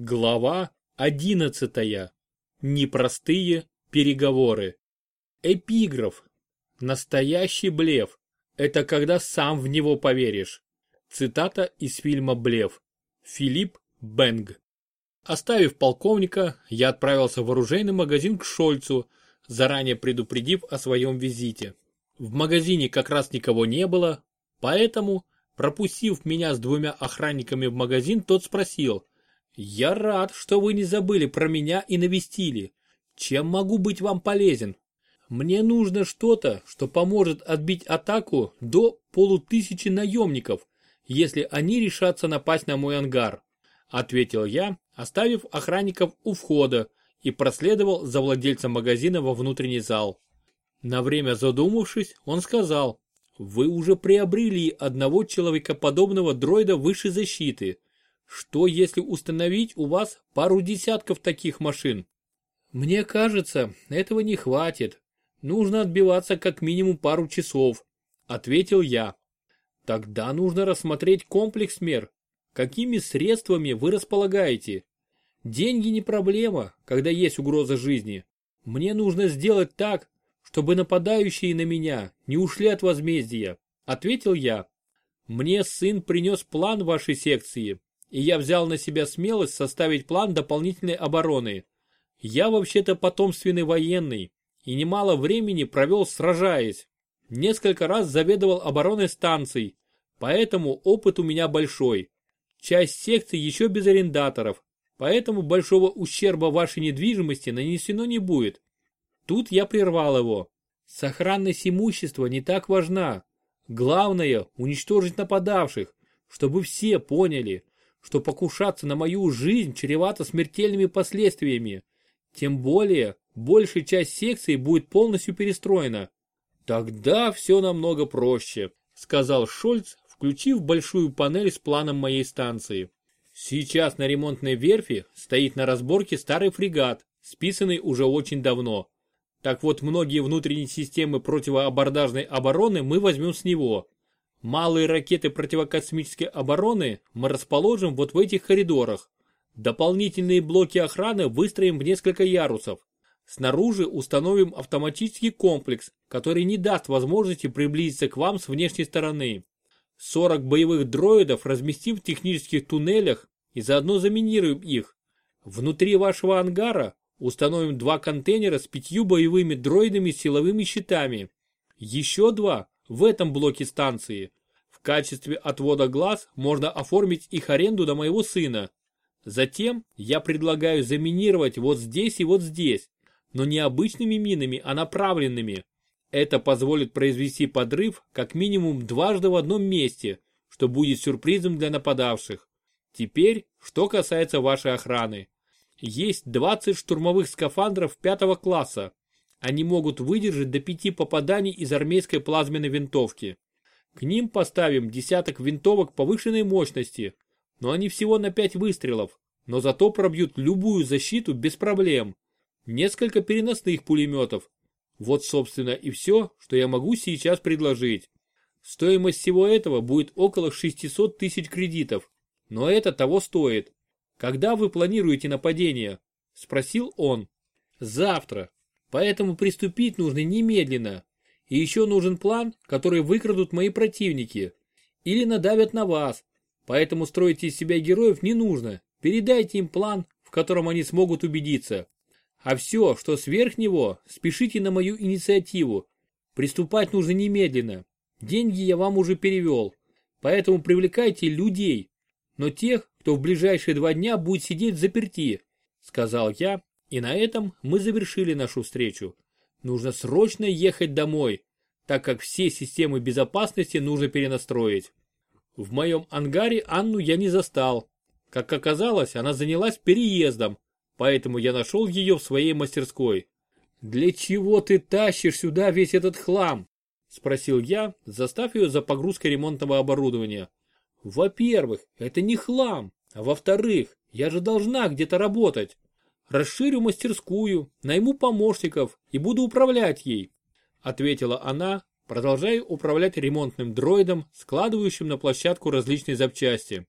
Глава одиннадцатая. Непростые переговоры. Эпиграф. Настоящий блеф. Это когда сам в него поверишь. Цитата из фильма «Блеф». Филипп Бенг. Оставив полковника, я отправился в оружейный магазин к Шольцу, заранее предупредив о своем визите. В магазине как раз никого не было, поэтому, пропустив меня с двумя охранниками в магазин, тот спросил, «Я рад, что вы не забыли про меня и навестили. Чем могу быть вам полезен?» Мне нужно что-то, что поможет отбить атаку до полутысячи наемников, если они решатся напасть на мой ангар, ответил я, оставив охранников у входа и проследовал за владельцем магазина во внутренний зал. На время задумавшись, он сказал, вы уже приобрели одного человекоподобного дроида высшей защиты. Что если установить у вас пару десятков таких машин? Мне кажется, этого не хватит. Нужно отбиваться как минимум пару часов, ответил я. Тогда нужно рассмотреть комплекс мер. Какими средствами вы располагаете? Деньги не проблема, когда есть угроза жизни. Мне нужно сделать так, чтобы нападающие на меня не ушли от возмездия, ответил я. Мне сын принес план вашей секции, и я взял на себя смелость составить план дополнительной обороны. Я вообще-то потомственный военный и немало времени провел сражаясь. Несколько раз заведовал обороной станций, поэтому опыт у меня большой. Часть секций еще без арендаторов, поэтому большого ущерба вашей недвижимости нанесено не будет. Тут я прервал его. Сохранность имущества не так важна. Главное – уничтожить нападавших, чтобы все поняли, что покушаться на мою жизнь чревато смертельными последствиями. Тем более, большая часть секции будет полностью перестроена. Тогда все намного проще, сказал Шольц, включив большую панель с планом моей станции. Сейчас на ремонтной верфи стоит на разборке старый фрегат, списанный уже очень давно. Так вот, многие внутренние системы противоабордажной обороны мы возьмем с него. Малые ракеты противокосмической обороны мы расположим вот в этих коридорах. Дополнительные блоки охраны выстроим в несколько ярусов. Снаружи установим автоматический комплекс, который не даст возможности приблизиться к вам с внешней стороны. 40 боевых дроидов разместим в технических туннелях и заодно заминируем их. Внутри вашего ангара установим два контейнера с пятью боевыми дроидами с силовыми щитами. Еще два в этом блоке станции. В качестве отвода глаз можно оформить их аренду до моего сына. Затем я предлагаю заминировать вот здесь и вот здесь, но не обычными минами, а направленными. Это позволит произвести подрыв как минимум дважды в одном месте, что будет сюрпризом для нападавших. Теперь, что касается вашей охраны. Есть 20 штурмовых скафандров пятого класса. Они могут выдержать до 5 попаданий из армейской плазменной винтовки. К ним поставим десяток винтовок повышенной мощности, но они всего на 5 выстрелов, но зато пробьют любую защиту без проблем. Несколько переносных пулеметов, вот, собственно, и все, что я могу сейчас предложить. Стоимость всего этого будет около 600 тысяч кредитов, но это того стоит. Когда вы планируете нападение? Спросил он. Завтра. Поэтому приступить нужно немедленно. И еще нужен план, который выкрадут мои противники. Или надавят на вас. Поэтому строить из себя героев не нужно. Передайте им план, в котором они смогут убедиться. А все, что сверх него, спешите на мою инициативу. Приступать нужно немедленно. Деньги я вам уже перевел. Поэтому привлекайте людей. Но тех, кто в ближайшие два дня будет сидеть заперти, сказал я, и на этом мы завершили нашу встречу. Нужно срочно ехать домой, так как все системы безопасности нужно перенастроить. В моем ангаре Анну я не застал. Как оказалось, она занялась переездом, поэтому я нашел ее в своей мастерской. «Для чего ты тащишь сюда весь этот хлам?» – спросил я, застав ее за погрузкой ремонтного оборудования. «Во-первых, это не хлам, а во-вторых, я же должна где-то работать. Расширю мастерскую, найму помощников и буду управлять ей», – ответила она, продолжая управлять ремонтным дроидом, складывающим на площадку различные запчасти.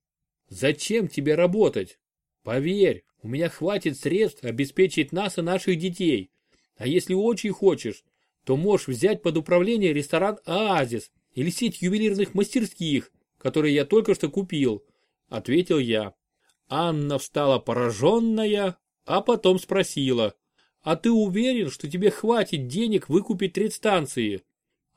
«Зачем тебе работать? Поверь, у меня хватит средств обеспечить нас и наших детей. А если очень хочешь, то можешь взять под управление ресторан «Оазис» или сеть ювелирных мастерских, которые я только что купил», — ответил я. Анна встала пораженная, а потом спросила, «А ты уверен, что тебе хватит денег выкупить станции?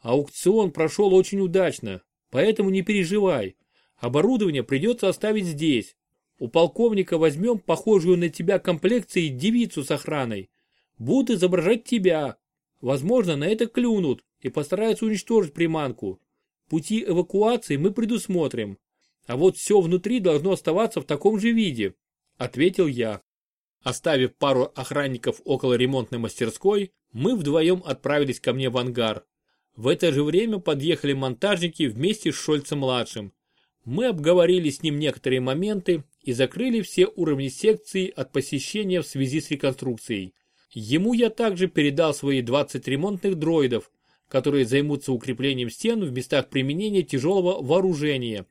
Аукцион прошел очень удачно, поэтому не переживай. Оборудование придется оставить здесь. У полковника возьмем похожую на тебя комплекции девицу с охраной. Будут изображать тебя. Возможно, на это клюнут и постараются уничтожить приманку. Пути эвакуации мы предусмотрим. А вот все внутри должно оставаться в таком же виде, ответил я. Оставив пару охранников около ремонтной мастерской, мы вдвоем отправились ко мне в ангар. В это же время подъехали монтажники вместе с Шольцем-младшим. Мы обговорили с ним некоторые моменты и закрыли все уровни секции от посещения в связи с реконструкцией. Ему я также передал свои 20 ремонтных дроидов, которые займутся укреплением стен в местах применения тяжелого вооружения.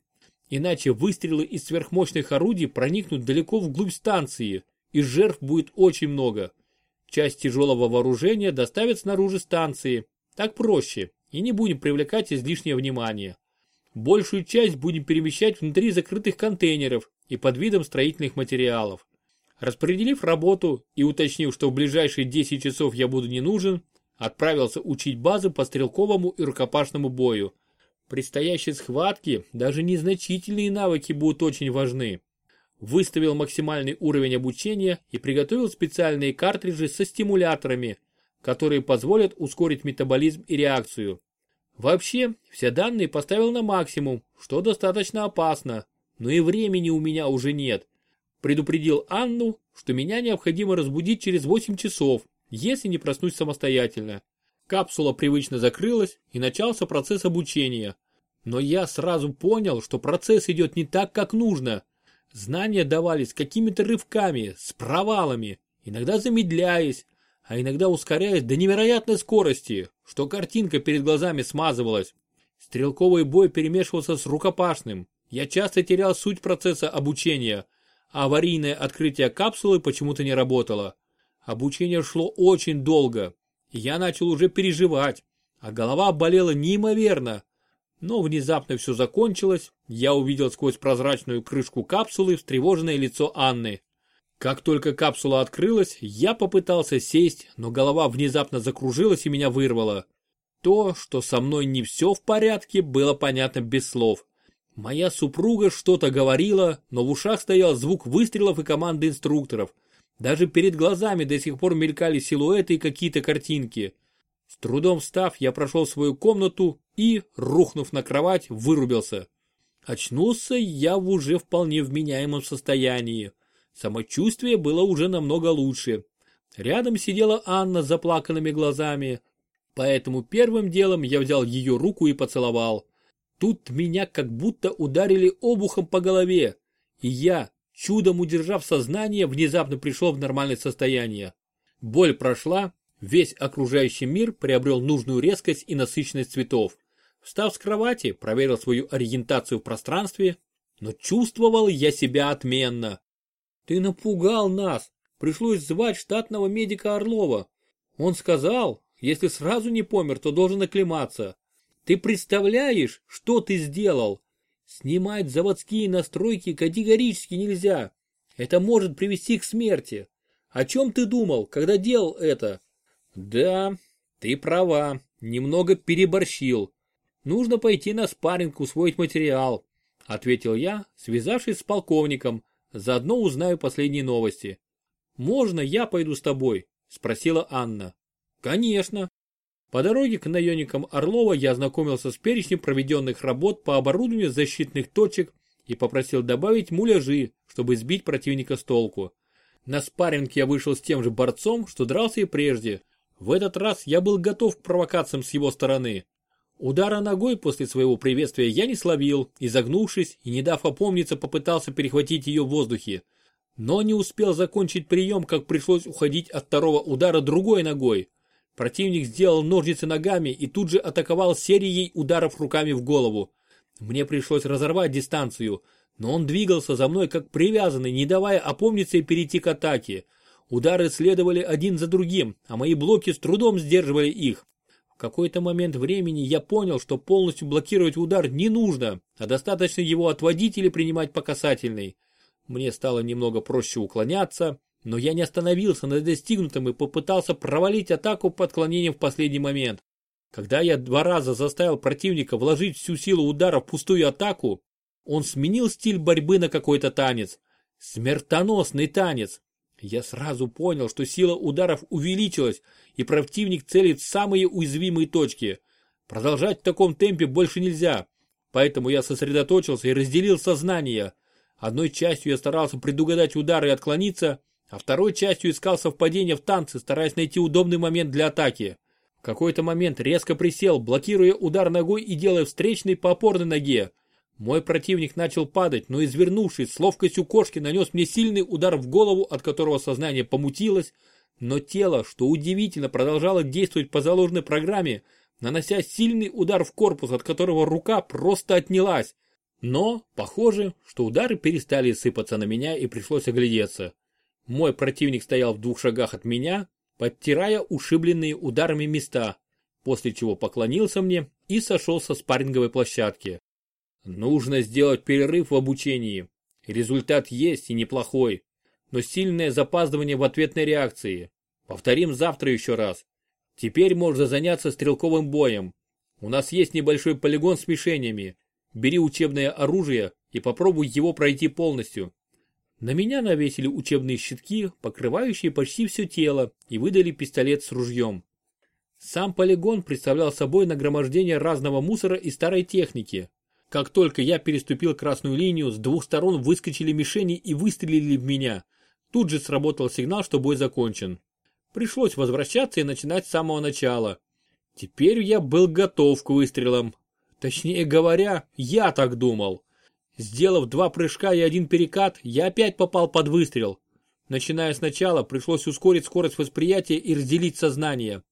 Иначе выстрелы из сверхмощных орудий проникнут далеко вглубь станции, и жертв будет очень много. Часть тяжелого вооружения доставят снаружи станции. Так проще, и не будем привлекать излишнее внимание. Большую часть будем перемещать внутри закрытых контейнеров и под видом строительных материалов. Распределив работу и уточнив, что в ближайшие 10 часов я буду не нужен, отправился учить базы по стрелковому и рукопашному бою. В предстоящей схватке даже незначительные навыки будут очень важны. Выставил максимальный уровень обучения и приготовил специальные картриджи со стимуляторами, которые позволят ускорить метаболизм и реакцию. Вообще, все данные поставил на максимум, что достаточно опасно, но и времени у меня уже нет. Предупредил Анну, что меня необходимо разбудить через 8 часов, если не проснусь самостоятельно. Капсула привычно закрылась и начался процесс обучения. Но я сразу понял, что процесс идет не так, как нужно. Знания давались какими-то рывками, с провалами, иногда замедляясь, а иногда ускоряясь до невероятной скорости, что картинка перед глазами смазывалась. Стрелковый бой перемешивался с рукопашным. Я часто терял суть процесса обучения, а аварийное открытие капсулы почему-то не работало. Обучение шло очень долго, и я начал уже переживать, а голова болела неимоверно. Но внезапно все закончилось, я увидел сквозь прозрачную крышку капсулы встревоженное лицо Анны. Как только капсула открылась, я попытался сесть, но голова внезапно закружилась и меня вырвало. То, что со мной не все в порядке, было понятно без слов. Моя супруга что-то говорила, но в ушах стоял звук выстрелов и команды инструкторов. Даже перед глазами до сих пор мелькали силуэты и какие-то картинки. С трудом встав, я прошел свою комнату и, рухнув на кровать, вырубился. Очнулся я в уже вполне вменяемом состоянии. Самочувствие было уже намного лучше. Рядом сидела Анна с заплаканными глазами. Поэтому первым делом я взял ее руку и поцеловал. Тут меня как будто ударили обухом по голове. И я, чудом удержав сознание, внезапно пришел в нормальное состояние. Боль прошла, весь окружающий мир приобрел нужную резкость и насыщенность цветов. Встав с кровати, проверил свою ориентацию в пространстве, но чувствовал я себя отменно. Ты напугал нас. Пришлось звать штатного медика Орлова. Он сказал, если сразу не помер, то должен оклематься. Ты представляешь, что ты сделал? Снимать заводские настройки категорически нельзя. Это может привести к смерти. О чем ты думал, когда делал это? Да, ты права, немного переборщил. Нужно пойти на спарринг усвоить материал, ответил я, связавшись с полковником, Заодно узнаю последние новости. «Можно я пойду с тобой?» – спросила Анна. «Конечно». По дороге к наемникам Орлова я ознакомился с перечнем проведенных работ по оборудованию защитных точек и попросил добавить муляжи, чтобы сбить противника с толку. На спарринг я вышел с тем же борцом, что дрался и прежде. В этот раз я был готов к провокациям с его стороны. Удара ногой после своего приветствия я не словил, изогнувшись и не дав опомниться, попытался перехватить ее в воздухе. Но не успел закончить прием, как пришлось уходить от второго удара другой ногой. Противник сделал ножницы ногами и тут же атаковал серией ударов руками в голову. Мне пришлось разорвать дистанцию, но он двигался за мной как привязанный, не давая опомниться и перейти к атаке. Удары следовали один за другим, а мои блоки с трудом сдерживали их. В какой-то момент времени я понял, что полностью блокировать удар не нужно, а достаточно его отводить или принимать по касательной. Мне стало немного проще уклоняться, но я не остановился на достигнутом и попытался провалить атаку по отклонением в последний момент. Когда я два раза заставил противника вложить всю силу удара в пустую атаку, он сменил стиль борьбы на какой-то танец. Смертоносный танец. Я сразу понял, что сила ударов увеличилась, и противник целит самые уязвимые точки. Продолжать в таком темпе больше нельзя, поэтому я сосредоточился и разделил сознание. Одной частью я старался предугадать удары и отклониться, а второй частью искал совпадение в танце, стараясь найти удобный момент для атаки. В какой-то момент резко присел, блокируя удар ногой и делая встречный по опорной ноге. Мой противник начал падать, но извернувшись, с ловкостью кошки нанес мне сильный удар в голову, от которого сознание помутилось, но тело, что удивительно, продолжало действовать по заложенной программе, нанося сильный удар в корпус, от которого рука просто отнялась. Но, похоже, что удары перестали сыпаться на меня и пришлось оглядеться. Мой противник стоял в двух шагах от меня, подтирая ушибленные ударами места, после чего поклонился мне и сошел со спарринговой площадки. Нужно сделать перерыв в обучении. Результат есть и неплохой, но сильное запаздывание в ответной реакции. Повторим завтра еще раз. Теперь можно заняться стрелковым боем. У нас есть небольшой полигон с мишенями. Бери учебное оружие и попробуй его пройти полностью. На меня навесили учебные щитки, покрывающие почти все тело, и выдали пистолет с ружьем. Сам полигон представлял собой нагромождение разного мусора и старой техники. Как только я переступил красную линию, с двух сторон выскочили мишени и выстрелили в меня. Тут же сработал сигнал, что бой закончен. Пришлось возвращаться и начинать с самого начала. Теперь я был готов к выстрелам. Точнее говоря, я так думал. Сделав два прыжка и один перекат, я опять попал под выстрел. Начиная сначала, пришлось ускорить скорость восприятия и разделить сознание.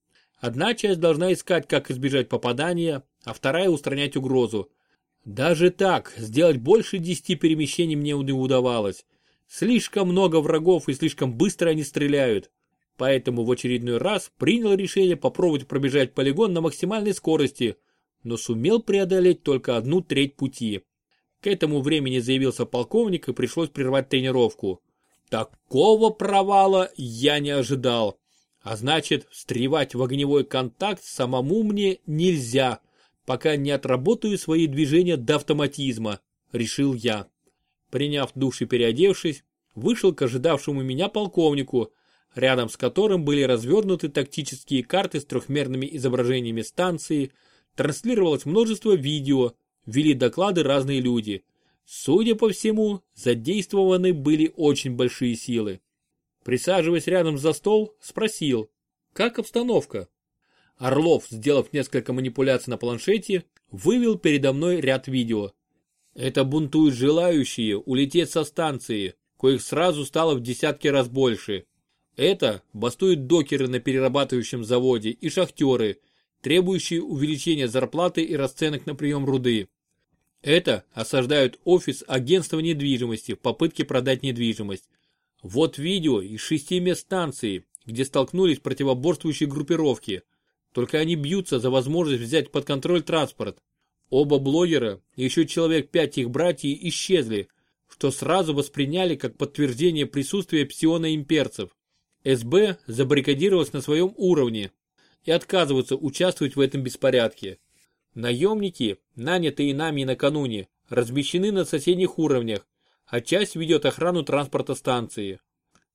Одна часть должна искать, как избежать попадания, а вторая устранять угрозу. Даже так, сделать больше десяти перемещений мне не удавалось. Слишком много врагов и слишком быстро они стреляют. Поэтому в очередной раз принял решение попробовать пробежать полигон на максимальной скорости, но сумел преодолеть только одну треть пути. К этому времени заявился полковник и пришлось прервать тренировку. Такого провала я не ожидал. А значит, встревать в огневой контакт самому мне нельзя, пока не отработаю свои движения до автоматизма, решил я. Приняв душ и переодевшись, вышел к ожидавшему меня полковнику, рядом с которым были развернуты тактические карты с трехмерными изображениями станции, транслировалось множество видео, вели доклады разные люди. Судя по всему, задействованы были очень большие силы. Присаживаясь рядом за стол, спросил, как обстановка? Орлов, сделав несколько манипуляций на планшете, вывел передо мной ряд видео. Это бунтуют желающие улететь со станции, коих сразу стало в десятки раз больше. Это бастуют докеры на перерабатывающем заводе и шахтеры, требующие увеличения зарплаты и расценок на прием руды. Это осаждают офис агентства недвижимости в попытке продать недвижимость. Вот видео из шести мест станции, где столкнулись противоборствующие группировки. Только они бьются за возможность взять под контроль транспорт. Оба блогера и еще человек пять их братьев исчезли, что сразу восприняли как подтверждение присутствия псиона-имперцев. СБ забаррикадировалась на своем уровне и отказывается участвовать в этом беспорядке. Наемники, нанятые нами накануне, размещены на соседних уровнях, а часть ведет охрану транспорта станции.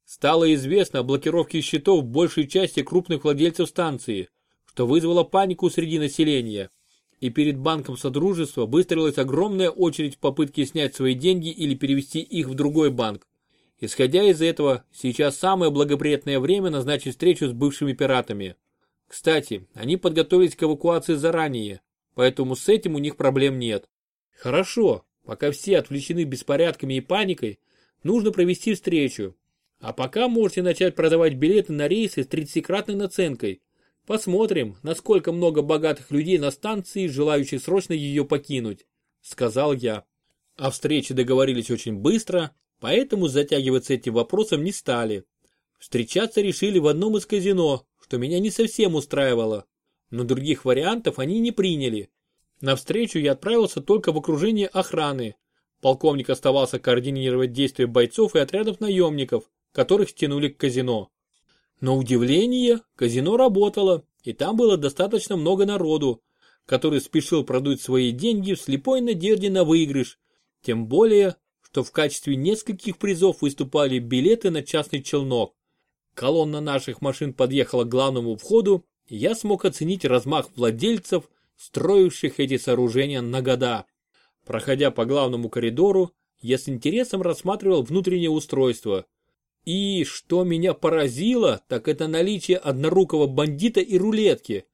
Стало известно о блокировке счетов большей части крупных владельцев станции, что вызвало панику среди населения. И перед банком Содружества выстроилась огромная очередь в попытке снять свои деньги или перевести их в другой банк. Исходя из этого, сейчас самое благоприятное время назначить встречу с бывшими пиратами. Кстати, они подготовились к эвакуации заранее, поэтому с этим у них проблем нет. Хорошо, пока все отвлечены беспорядками и паникой, нужно провести встречу. А пока можете начать продавать билеты на рейсы с 30-кратной наценкой. Посмотрим, насколько много богатых людей на станции, желающих срочно ее покинуть, сказал я. О встрече договорились очень быстро, поэтому затягивать с этим вопросом не стали. Встречаться решили в одном из казино, что меня не совсем устраивало, но других вариантов они не приняли. На встречу я отправился только в окружении охраны. Полковник оставался координировать действия бойцов и отрядов наемников, которых стянули к казино. На удивление, казино работало, и там было достаточно много народу, который спешил продуть свои деньги в слепой надежде на выигрыш, тем более, что в качестве нескольких призов выступали билеты на частный челнок. Колонна наших машин подъехала к главному входу, и я смог оценить размах владельцев, строивших эти сооружения на года. Проходя по главному коридору, я с интересом рассматривал внутреннее устройство. И что меня поразило, так это наличие однорукого бандита и рулетки.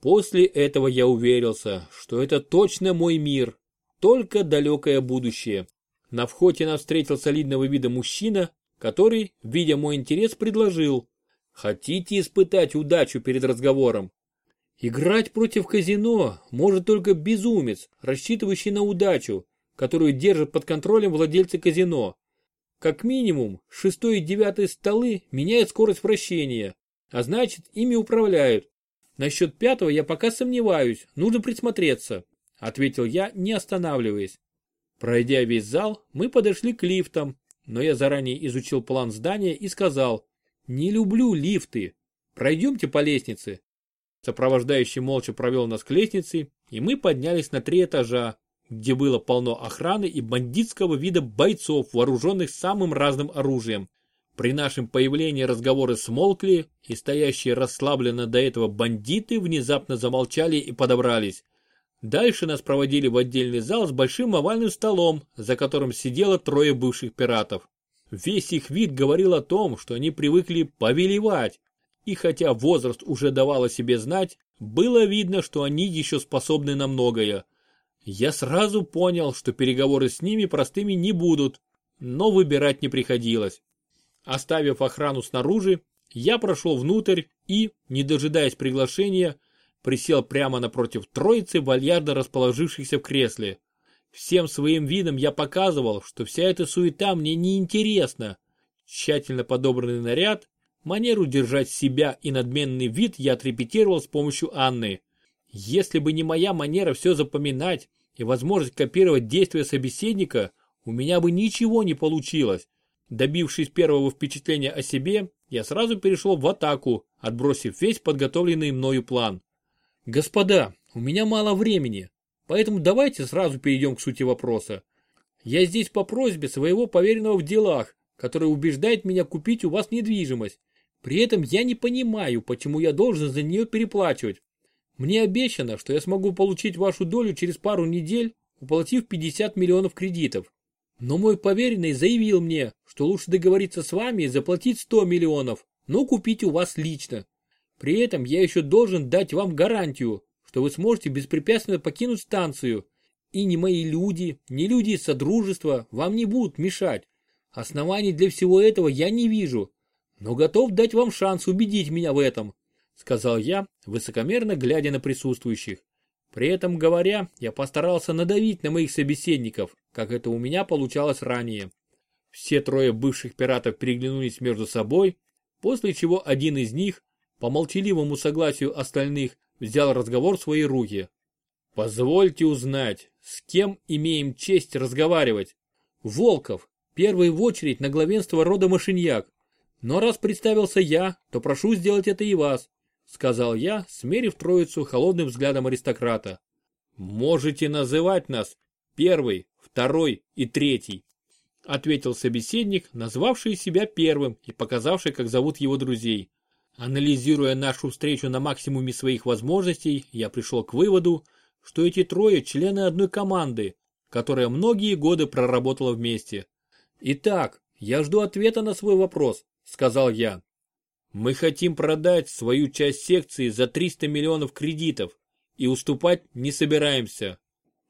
После этого я уверился, что это точно мой мир, только далекое будущее. На входе нас встретил солидного вида мужчина, который, видя мой интерес, предложил. Хотите испытать удачу перед разговором? Играть против казино может только безумец, рассчитывающий на удачу, которую держат под контролем владельцы казино. Как минимум, шестой и девятый столы меняют скорость вращения, а значит, ими управляют. Насчет пятого я пока сомневаюсь, нужно присмотреться, ответил я, не останавливаясь. Пройдя весь зал, мы подошли к лифтам, но я заранее изучил план здания и сказал, не люблю лифты, пройдемте по лестнице. Сопровождающий молча провел нас к лестнице, и мы поднялись на три этажа, где было полно охраны и бандитского вида бойцов, вооруженных самым разным оружием. При нашем появлении разговоры смолкли, и стоящие расслабленно до этого бандиты внезапно замолчали и подобрались. Дальше нас проводили в отдельный зал с большим овальным столом, за которым сидело трое бывших пиратов. Весь их вид говорил о том, что они привыкли повелевать, и хотя возраст уже давал о себе знать, было видно, что они еще способны на многое. Я сразу понял, что переговоры с ними простыми не будут, но выбирать не приходилось. Оставив охрану снаружи, я прошел внутрь и, не дожидаясь приглашения, присел прямо напротив троицы, вальярдно расположившихся в кресле. Всем своим видом я показывал, что вся эта суета мне не интересна. Тщательно подобранный наряд, манеру держать себя и надменный вид я отрепетировал с помощью Анны. Если бы не моя манера все запоминать и возможность копировать действия собеседника, у меня бы ничего не получилось. Добившись первого впечатления о себе, я сразу перешел в атаку, отбросив весь подготовленный мною план. Господа, у меня мало времени, поэтому давайте сразу перейдем к сути вопроса. Я здесь по просьбе своего поверенного в делах, который убеждает меня купить у вас недвижимость. При этом я не понимаю, почему я должен за нее переплачивать. Мне обещано, что я смогу получить вашу долю через пару недель, уплатив 50 миллионов кредитов. Но мой поверенный заявил мне, что лучше договориться с вами и заплатить 100 миллионов, но купить у вас лично. При этом я еще должен дать вам гарантию, что вы сможете беспрепятственно покинуть станцию, и ни мои люди, ни люди из Содружества вам не будут мешать. Оснований для всего этого я не вижу, но готов дать вам шанс убедить меня в этом сказал я, высокомерно глядя на присутствующих. При этом говоря, я постарался надавить на моих собеседников, как это у меня получалось ранее. Все трое бывших пиратов переглянулись между собой, после чего один из них, по молчаливому согласию остальных, взял разговор в свои руки. «Позвольте узнать, с кем имеем честь разговаривать?» «Волков, первый в очередь на главенство рода Машиньяк. Но раз представился я, то прошу сделать это и вас сказал я, смерив троицу холодным взглядом аристократа. Можете называть нас первый, второй и третий, ответил собеседник, назвавший себя первым и показавший, как зовут его друзей. Анализируя нашу встречу на максимуме своих возможностей, я пришел к выводу, что эти трое члены одной команды, которая многие годы проработала вместе. Итак, я жду ответа на свой вопрос, сказал я. Мы хотим продать свою часть секции за 300 миллионов кредитов и уступать не собираемся.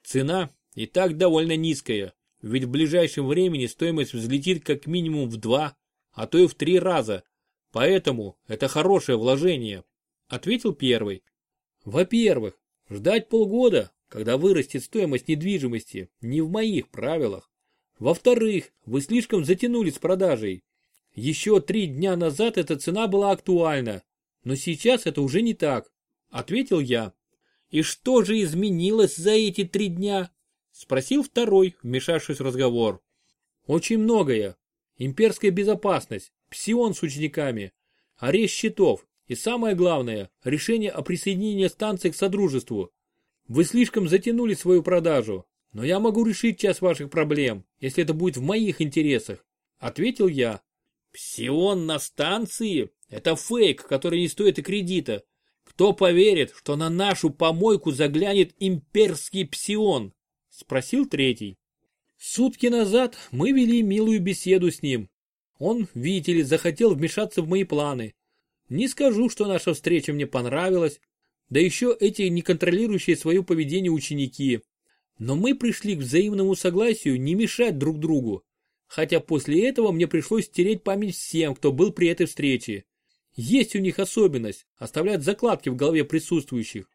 Цена и так довольно низкая, ведь в ближайшем времени стоимость взлетит как минимум в два, а то и в три раза. Поэтому это хорошее вложение, ответил первый. Во-первых, ждать полгода когда вырастет стоимость недвижимости, не в моих правилах. Во-вторых, вы слишком затянули с продажей. Еще три дня назад эта цена была актуальна, но сейчас это уже не так, ответил я. И что же изменилось за эти три дня? Спросил второй, вмешавшись в разговор. Очень многое. Имперская безопасность, псион с учениками, арест счетов и самое главное, решение о присоединении станции к Содружеству. Вы слишком затянули свою продажу, но я могу решить часть ваших проблем, если это будет в моих интересах, ответил я. Псион на станции? Это фейк, который не стоит и кредита. Кто поверит, что на нашу помойку заглянет имперский псион? Спросил третий. Сутки назад мы вели милую беседу с ним. Он, видите ли, захотел вмешаться в мои планы. Не скажу, что наша встреча мне понравилась, да еще эти неконтролирующие свое поведение ученики. Но мы пришли к взаимному согласию не мешать друг другу. Хотя после этого мне пришлось стереть память всем, кто был при этой встрече. Есть у них особенность – оставлять закладки в голове присутствующих.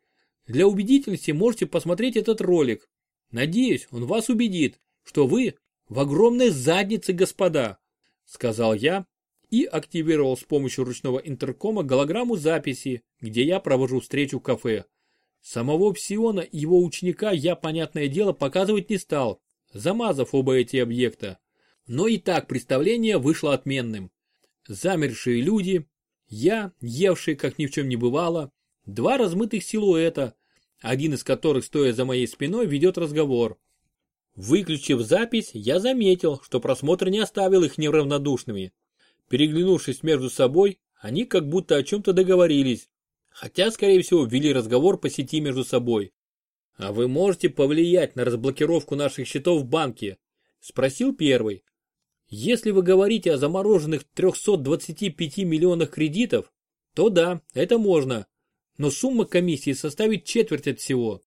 Для убедительности можете посмотреть этот ролик. Надеюсь, он вас убедит, что вы в огромной заднице, господа, сказал я и активировал с помощью ручного интеркома голограмму записи, где я провожу встречу в кафе. Самого Псиона и его ученика я, понятное дело, показывать не стал, замазав оба эти объекта. Но и так представление вышло отменным. Замершие люди, я, евший, как ни в чем не бывало, два размытых силуэта, один из которых, стоя за моей спиной, ведет разговор. Выключив запись, я заметил, что просмотр не оставил их неравнодушными. Переглянувшись между собой, они как будто о чем-то договорились, хотя, скорее всего, ввели разговор по сети между собой. «А вы можете повлиять на разблокировку наших счетов в банке?» – спросил первый. Если вы говорите о замороженных 325 миллионах кредитов, то да, это можно. Но сумма комиссии составит четверть от всего.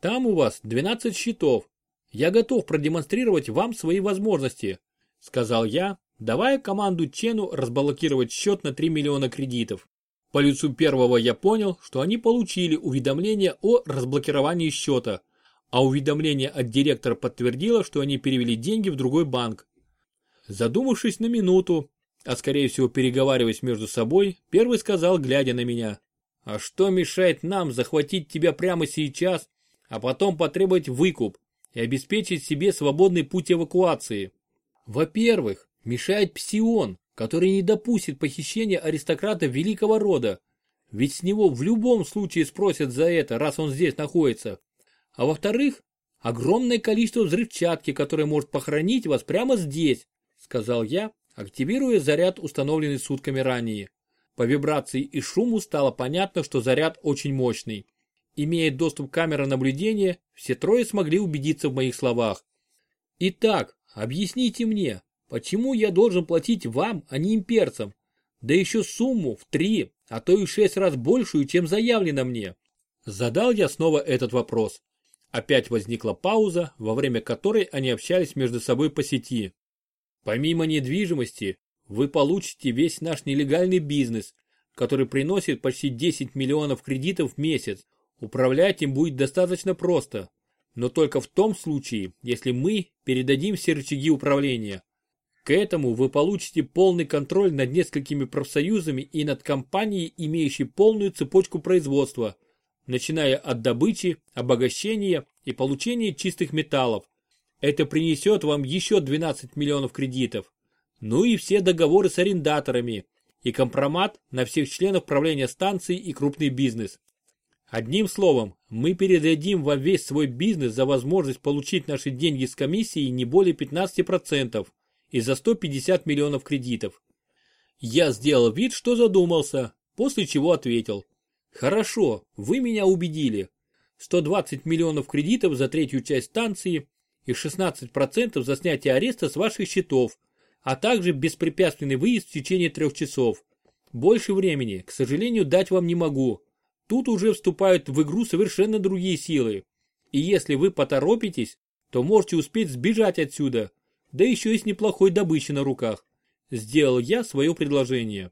Там у вас 12 счетов. Я готов продемонстрировать вам свои возможности, сказал я, давая команду Чену разблокировать счет на 3 миллиона кредитов. По лицу первого я понял, что они получили уведомление о разблокировании счета, а уведомление от директора подтвердило, что они перевели деньги в другой банк. Задумавшись на минуту, а скорее всего переговариваясь между собой, первый сказал, глядя на меня. «А что мешает нам захватить тебя прямо сейчас, а потом потребовать выкуп и обеспечить себе свободный путь эвакуации?» «Во-первых, мешает псион, который не допустит похищения аристократа великого рода, ведь с него в любом случае спросят за это, раз он здесь находится. А во-вторых, огромное количество взрывчатки, которое может похоронить вас прямо здесь, сказал я, активируя заряд, установленный сутками ранее. По вибрации и шуму стало понятно, что заряд очень мощный. Имея доступ к камере наблюдения, все трое смогли убедиться в моих словах. Итак, объясните мне, почему я должен платить вам, а не имперцам? Да еще сумму в три, а то и шесть раз большую, чем заявлено мне. Задал я снова этот вопрос. Опять возникла пауза, во время которой они общались между собой по сети. Помимо недвижимости, вы получите весь наш нелегальный бизнес, который приносит почти 10 миллионов кредитов в месяц. Управлять им будет достаточно просто, но только в том случае, если мы передадим все рычаги управления. К этому вы получите полный контроль над несколькими профсоюзами и над компанией, имеющей полную цепочку производства, начиная от добычи, обогащения и получения чистых металлов, это принесет вам еще 12 миллионов кредитов. Ну и все договоры с арендаторами и компромат на всех членов правления станции и крупный бизнес. Одним словом, мы передадим вам весь свой бизнес за возможность получить наши деньги с комиссией не более 15% и за 150 миллионов кредитов. Я сделал вид, что задумался, после чего ответил. Хорошо, вы меня убедили. 120 миллионов кредитов за третью часть станции и 16% за снятие ареста с ваших счетов, а также беспрепятственный выезд в течение трех часов. Больше времени, к сожалению, дать вам не могу. Тут уже вступают в игру совершенно другие силы. И если вы поторопитесь, то можете успеть сбежать отсюда, да еще и с неплохой добычей на руках. Сделал я свое предложение.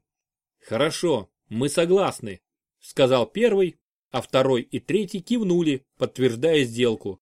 Хорошо, мы согласны, сказал первый, а второй и третий кивнули, подтверждая сделку.